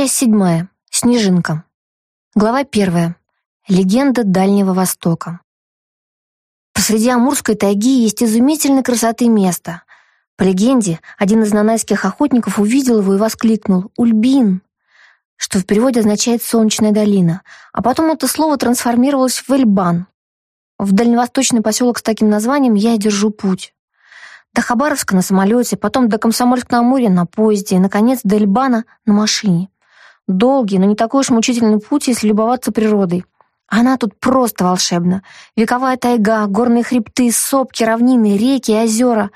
Часть седьмая. Снежинка. Глава первая. Легенда Дальнего Востока. Посреди Амурской тайги есть изумительной красоты место. По легенде, один из нанайских охотников увидел его и воскликнул «Ульбин!», что в переводе означает «солнечная долина», а потом это слово трансформировалось в Эльбан. В дальневосточный поселок с таким названием я держу путь. До Хабаровска на самолете, потом до Комсомольска-на-Амуре на поезде и, наконец, до Эльбана на машине. Долгий, но не такой уж мучительный путь, если любоваться природой. Она тут просто волшебна. Вековая тайга, горные хребты, сопки, равнины, реки, озера.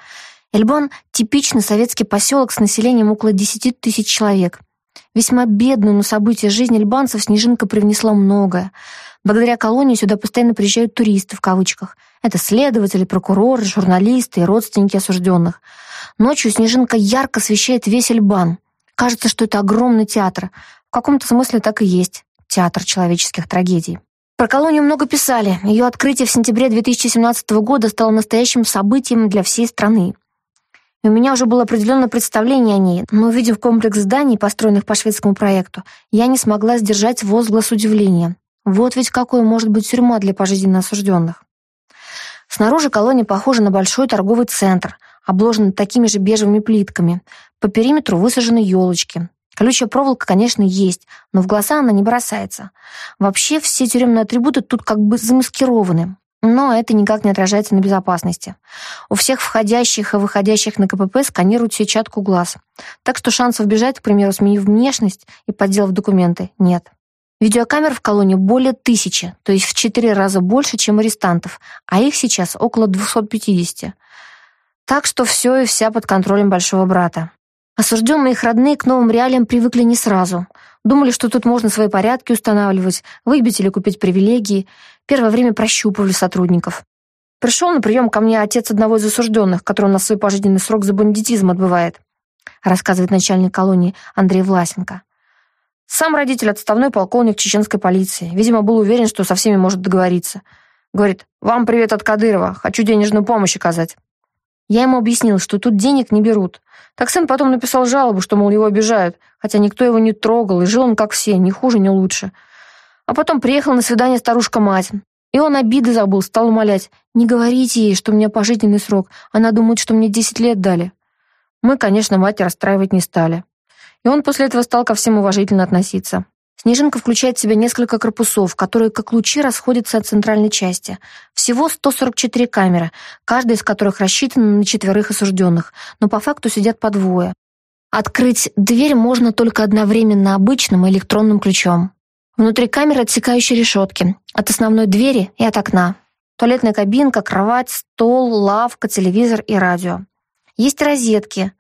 Эльбан — типичный советский поселок с населением около 10 тысяч человек. Весьма бедную на события жизни эльбанцев Снежинка привнесла многое. Благодаря колонии сюда постоянно приезжают туристы, в кавычках. Это следователи, прокуроры, журналисты и родственники осужденных. Ночью Снежинка ярко освещает весь Эльбан. Кажется, что это огромный театр. Каком-то смысле так и есть. Театр человеческих трагедий. Про колонию много писали. Ее открытие в сентябре 2017 года стало настоящим событием для всей страны. И у меня уже было определенное представление о ней, но, увидев комплекс зданий, построенных по шведскому проекту, я не смогла сдержать возглас удивления. Вот ведь какой может быть тюрьма для пожизненно осужденных. Снаружи колония похожа на большой торговый центр, обложенный такими же бежевыми плитками. По периметру высажены елочки. Колючая проволока, конечно, есть, но в глаза она не бросается. Вообще все тюремные атрибуты тут как бы замаскированы. Но это никак не отражается на безопасности. У всех входящих и выходящих на КПП сканируют сетчатку глаз. Так что шансов бежать, к примеру, сменив внешность и подделав документы, нет. Видеокамер в колонии более тысячи, то есть в четыре раза больше, чем арестантов, а их сейчас около 250. Так что все и вся под контролем большого брата. Осужденные их родные к новым реалиям привыкли не сразу. Думали, что тут можно свои порядки устанавливать, выбить или купить привилегии. Первое время прощупывали сотрудников. Пришел на прием ко мне отец одного из осужденных, который у нас свой пожизненный срок за бандитизм отбывает, рассказывает начальник колонии Андрей Власенко. Сам родитель отставной полковник чеченской полиции. Видимо, был уверен, что со всеми может договориться. Говорит, вам привет от Кадырова, хочу денежную помощь оказать. Я ему объяснил, что тут денег не берут. Так сын потом написал жалобу, что, мол, его обижают, хотя никто его не трогал, и жил он как все, ни хуже, ни лучше. А потом приехала на свидание старушка-мать. И он обиды забыл, стал умолять. «Не говорите ей, что у меня пожизненный срок. Она думает, что мне 10 лет дали». Мы, конечно, мать расстраивать не стали. И он после этого стал ко всем уважительно относиться. Снежинка включает в себя несколько корпусов, которые как лучи расходятся от центральной части. Всего 144 камеры, каждая из которых рассчитана на четверых осужденных, но по факту сидят по двое. Открыть дверь можно только одновременно обычным электронным ключом. Внутри камеры отсекающие решетки от основной двери и от окна. Туалетная кабинка, кровать, стол, лавка, телевизор и радио. Есть розетки.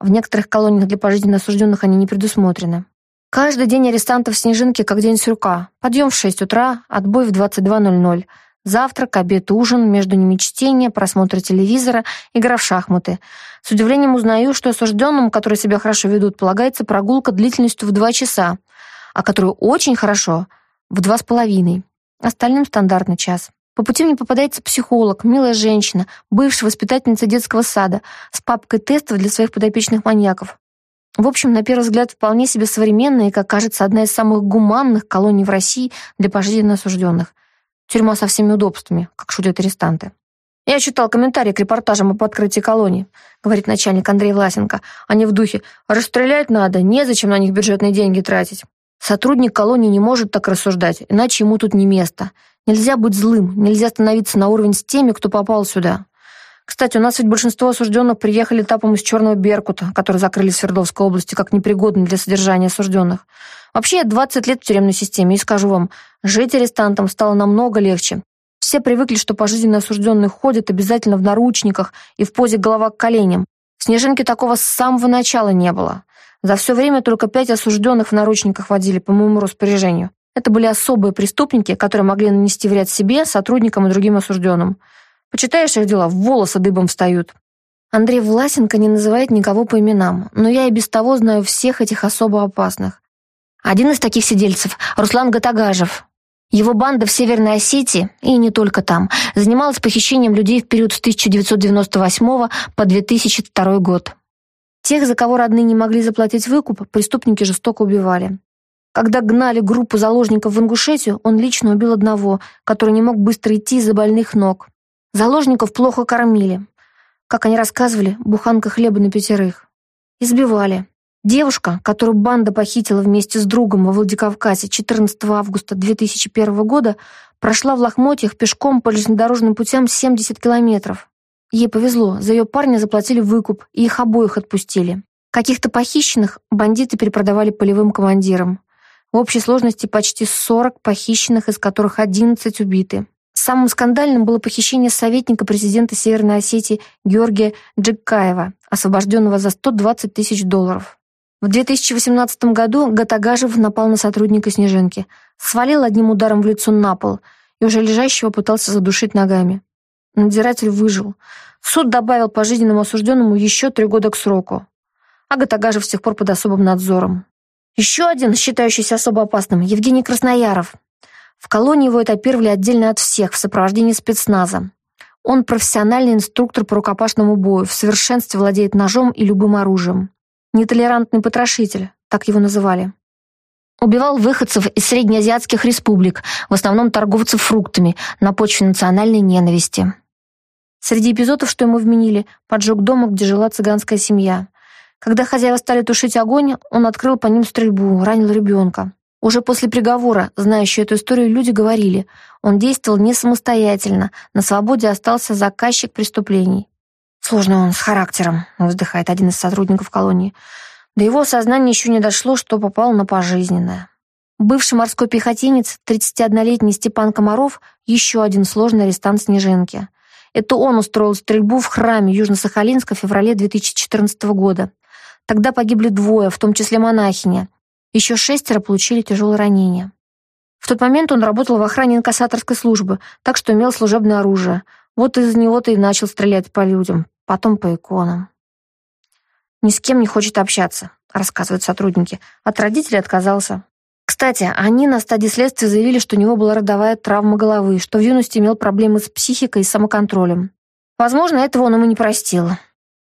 В некоторых колониях для пожизненно осужденных они не предусмотрены. Каждый день арестантов Снежинки как день сурка. Подъем в 6 утра, отбой в 22.00. Завтрак, обед, ужин, между ними чтение, просмотр телевизора, игра в шахматы. С удивлением узнаю, что осужденным, которые себя хорошо ведут, полагается прогулка длительностью в 2 часа, а которую очень хорошо в два с половиной. Остальным стандартный час. По пути мне попадается психолог, милая женщина, бывшая воспитательница детского сада, с папкой тестов для своих подопечных маньяков. В общем, на первый взгляд, вполне себе современная и, как кажется, одна из самых гуманных колоний в России для пожизненно осужденных. Тюрьма со всеми удобствами, как шутят арестанты. «Я читал комментарии к репортажам об открытии колонии», говорит начальник Андрей Власенко. «Они в духе «расстрелять надо, незачем на них бюджетные деньги тратить». Сотрудник колонии не может так рассуждать, иначе ему тут не место. Нельзя быть злым, нельзя становиться на уровень с теми, кто попал сюда. Кстати, у нас ведь большинство осужденных приехали этапом из Черного Беркута, который закрыли в Свердловской области как непригодный для содержания осужденных. Вообще, я 20 лет в тюремной системе, и скажу вам, жить арестантам стало намного легче. Все привыкли, что пожизненно осужденные ходят обязательно в наручниках и в позе голова к коленям. В Снежинке такого с самого начала не было. За все время только пять осужденных в наручниках водили по моему распоряжению. Это были особые преступники, которые могли нанести вред себе, сотрудникам и другим осужденным. Почитаешь их дела, волосы дыбом встают. Андрей Власенко не называет никого по именам, но я и без того знаю всех этих особо опасных. Один из таких сидельцев — Руслан Гатагажев. Его банда в Северной Осетии, и не только там, занималась похищением людей в период с 1998 по 2002 год. Тех, за кого родные не могли заплатить выкуп, преступники жестоко убивали. Когда гнали группу заложников в Ингушетию, он лично убил одного, который не мог быстро идти из-за больных ног. Заложников плохо кормили. Как они рассказывали, буханка хлеба на пятерых. Избивали. Девушка, которую банда похитила вместе с другом во Владикавказе 14 августа 2001 года, прошла в лохмотьях пешком по железнодорожным путям 70 километров. Ей повезло, за ее парня заплатили выкуп, и их обоих отпустили. Каких-то похищенных бандиты перепродавали полевым командирам. В общей сложности почти 40 похищенных, из которых 11 убиты. Самым скандальным было похищение советника президента Северной Осетии Георгия Джекаева, освобожденного за 120 тысяч долларов. В 2018 году Гатагажев напал на сотрудника «Снежинки», свалил одним ударом в лицо на пол и уже лежащего пытался задушить ногами. Надзиратель выжил. Суд добавил пожизненному осужденному еще три года к сроку. А Гатагажев с тех пор под особым надзором. Еще один, считающийся особо опасным, Евгений Краснояров. В колонии его этапировали отдельно от всех в сопровождении спецназа. Он профессиональный инструктор по рукопашному бою, в совершенстве владеет ножом и любым оружием. Нетолерантный потрошитель, так его называли. Убивал выходцев из среднеазиатских республик, в основном торговцев фруктами, на почве национальной ненависти. Среди эпизодов, что ему вменили, поджог дома, где жила цыганская семья. Когда хозяева стали тушить огонь, он открыл по ним стрельбу, ранил ребенка. Уже после приговора, знающие эту историю, люди говорили, он действовал не самостоятельно, на свободе остался заказчик преступлений. Сложно он с характером, вздыхает один из сотрудников колонии. До его сознания еще не дошло, что попал на пожизненное. Бывший морской пехотинец, 31-летний Степан Комаров, еще один сложный арестант Снежинки. Это он устроил стрельбу в храме Южно-Сахалинска в феврале 2014 года. Тогда погибли двое, в том числе монахиня. Еще шестеро получили тяжелые ранения. В тот момент он работал в охране инкассаторской службы, так что имел служебное оружие — вот из него-то и начал стрелять по людям, потом по иконам. Ни с кем не хочет общаться, рассказывают сотрудники. От родителей отказался. Кстати, они на стадии следствия заявили, что у него была родовая травма головы, что в юности имел проблемы с психикой и самоконтролем. Возможно, этого он ему не простил.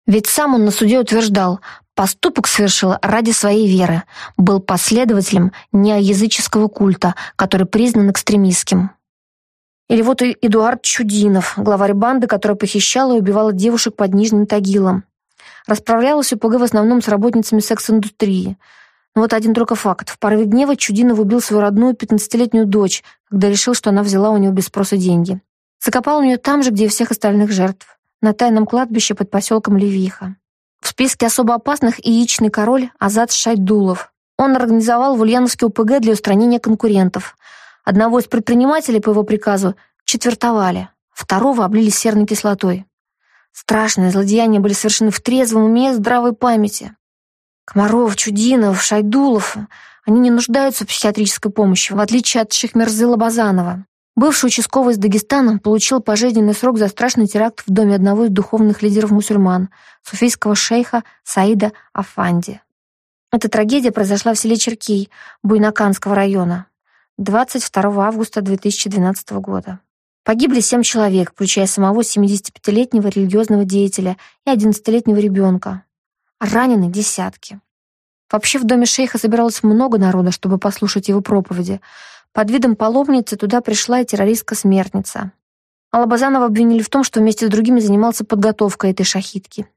Ведь сам он на суде утверждал, поступок совершил ради своей веры, был последователем неоязыческого культа, который признан экстремистским. Или вот и Эдуард Чудинов, главарь банды, которая похищала и убивала девушек под Нижним Тагилом. Расправлялась УПГ в основном с работницами секс-индустрии. Но вот один только факт. В порыве гнева Чудинов убил свою родную 15-летнюю дочь, когда решил, что она взяла у него без спроса деньги. Закопал у нее там же, где и всех остальных жертв, на тайном кладбище под поселком Левиха. В списке особо опасных яичный король Азат Шайдулов. Он организовал в Ульяновске УПГ для устранения конкурентов – Одного из предпринимателей по его приказу четвертовали, второго облили серной кислотой. Страшные злодеяния были совершены в трезвом уме и здравой памяти. Комаров, Чудинов, Шайдулов, они не нуждаются в психиатрической помощи, в отличие от Шихмерзы Лобазанова. Бывший участковый из Дагестана получил пожизненный срок за страшный теракт в доме одного из духовных лидеров мусульман, суфийского шейха Саида Афанди. Эта трагедия произошла в селе Черкей Буйнаканского района. 22 августа 2012 года. Погибли семь человек, включая самого 75-летнего религиозного деятеля и 11-летнего ребенка. Ранены десятки. Вообще в доме шейха собиралось много народа, чтобы послушать его проповеди. Под видом паломницы туда пришла и террористка-смертница. Алабазанова обвинили в том, что вместе с другими занимался подготовкой этой шахитки.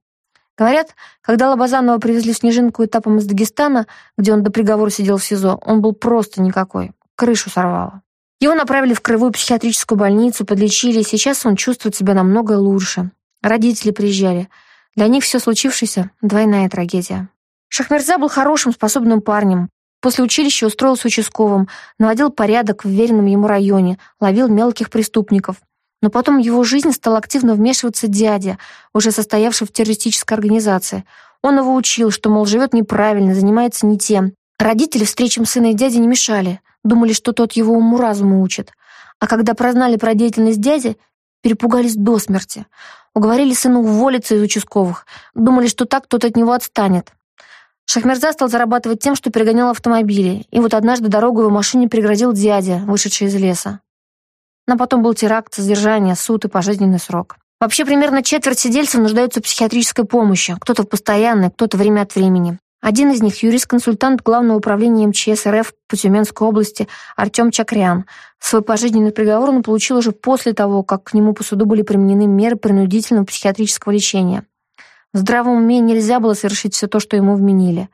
Говорят, когда Лобазанова привезли в Снежинку этапом из Дагестана, где он до приговора сидел в СИЗО, он был просто никакой крышу сорвало. Его направили в краевую психиатрическую больницу, подлечили, и сейчас он чувствует себя намного лучше. Родители приезжали. Для них все случившееся — двойная трагедия. Шахмерза был хорошим, способным парнем. После училища устроился участковым, наводил порядок в веренном ему районе, ловил мелких преступников. Но потом в его жизнь стал активно вмешиваться дядя, уже состоявший в террористической организации. Он его учил, что, мол, живет неправильно, занимается не тем. Родители встречам сына и дяди не мешали думали, что тот его уму-разуму учит. А когда прознали про деятельность дяди, перепугались до смерти. Уговорили сына уволиться из участковых. Думали, что так тот от него отстанет. Шахмерза стал зарабатывать тем, что перегонял автомобили. И вот однажды дорогу его машине преградил дядя, вышедший из леса. Но потом был теракт, задержание, суд и пожизненный срок. Вообще, примерно четверть сидельцев нуждаются в психиатрической помощи, кто-то в постоянной, кто-то время от времени. Один из них – юрист-консультант Главного управления МЧС РФ по Тюменской области Артем Чакрян. Свой пожизненный приговор он получил уже после того, как к нему по суду были применены меры принудительного психиатрического лечения. В здравом уме нельзя было совершить все то, что ему вменили.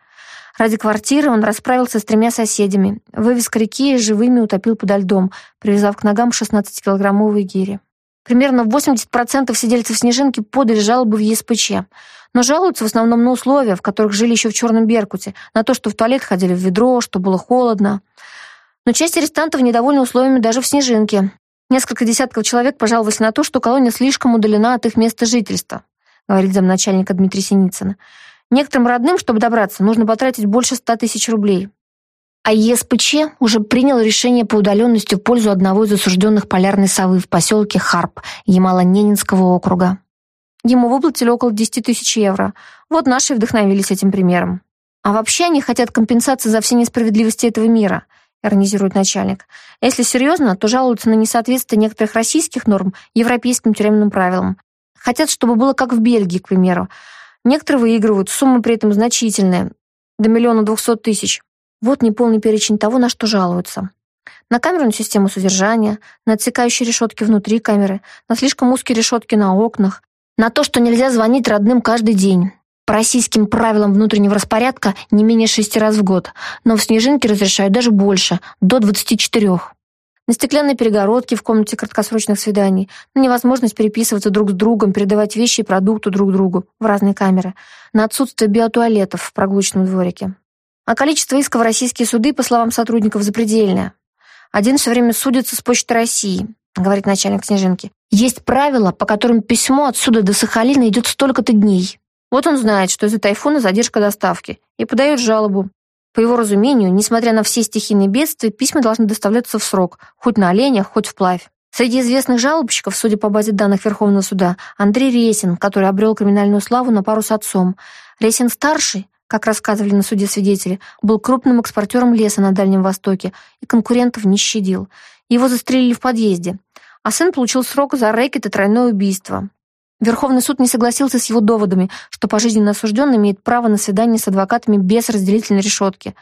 Ради квартиры он расправился с тремя соседями, вывез к реке и живыми утопил подо льдом, привязав к ногам 16-килограммовые гири. Примерно 80% сидельцев «Снежинки» подали жалобы в ЕСПЧ, но жалуются в основном на условия, в которых жили еще в Черном Беркуте, на то, что в туалет ходили в ведро, что было холодно. Но часть арестантов недовольна условиями даже в «Снежинке». Несколько десятков человек пожаловались на то, что колония слишком удалена от их места жительства, говорит замначальника Дмитрий Синицын. Некоторым родным, чтобы добраться, нужно потратить больше 100 тысяч рублей. А ЕСПЧ уже принял решение по удаленности в пользу одного из осужденных полярной совы в поселке Харп Ямало-Ненинского округа. Ему выплатили около 10 тысяч евро. Вот наши вдохновились этим примером. А вообще они хотят компенсации за все несправедливости этого мира, иронизирует начальник. Если серьезно, то жалуются на несоответствие некоторых российских норм европейским тюремным правилам. Хотят, чтобы было как в Бельгии, к примеру. Некоторые выигрывают, суммы при этом значительные, до миллиона двухсот тысяч. Вот неполный перечень того, на что жалуются. На камерную систему содержания, на отсекающие решетки внутри камеры, на слишком узкие решетки на окнах, на то, что нельзя звонить родным каждый день. По российским правилам внутреннего распорядка не менее шести раз в год, но в «Снежинке» разрешают даже больше, до 24. На стеклянной перегородке в комнате краткосрочных свиданий, на невозможность переписываться друг с другом, передавать вещи и продукты друг другу в разные камеры, на отсутствие биотуалетов в прогулочном дворике. А количество исков в российские суды, по словам сотрудников, запредельное. Один все время судится с Почтой России, говорит начальник Снежинки. Есть правила, по которым письмо отсюда до Сахалина идет столько-то дней. Вот он знает, что из-за тайфуна задержка доставки, и подает жалобу. По его разумению, несмотря на все стихийные бедствия, письма должны доставляться в срок, хоть на оленях, хоть вплавь. Среди известных жалобщиков, судя по базе данных Верховного суда, Андрей Ресин, который обрел криминальную славу на пару с отцом. Ресин-старший как рассказывали на суде свидетели, был крупным экспортером леса на Дальнем Востоке и конкурентов не щадил. Его застрелили в подъезде. А сын получил срок за рэкет и тройное убийство. Верховный суд не согласился с его доводами, что пожизненно осужденный имеет право на свидание с адвокатами без разделительной решетки.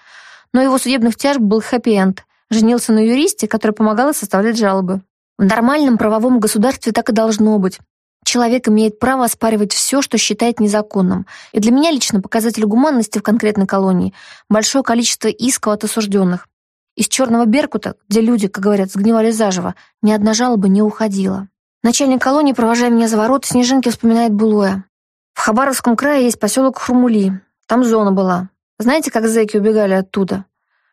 Но его судебных тяжб был хэппи-энд. Женился на юристе, который помогал составлять жалобы. В нормальном правовом государстве так и должно быть. Человек имеет право оспаривать все, что считает незаконным. И для меня лично показатель гуманности в конкретной колонии – большое количество исков от осужденных. Из Черного Беркута, где люди, как говорят, сгнивали заживо, ни одна жалоба не уходила. Начальник колонии, провожая меня за ворот, Снежинки вспоминает былое. В Хабаровском крае есть поселок Хурмули. Там зона была. Знаете, как зэки убегали оттуда?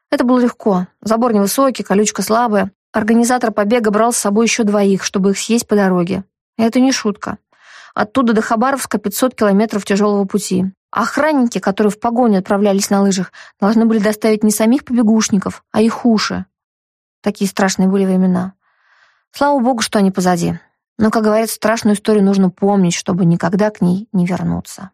Это было легко. Забор невысокий, колючка слабая. Организатор побега брал с собой еще двоих, чтобы их съесть по дороге. Это не шутка. Оттуда до Хабаровска 500 километров тяжелого пути. Охранники, которые в погоню отправлялись на лыжах, должны были доставить не самих побегушников, а их уши. Такие страшные были времена. Слава богу, что они позади. Но, как говорят, страшную историю нужно помнить, чтобы никогда к ней не вернуться.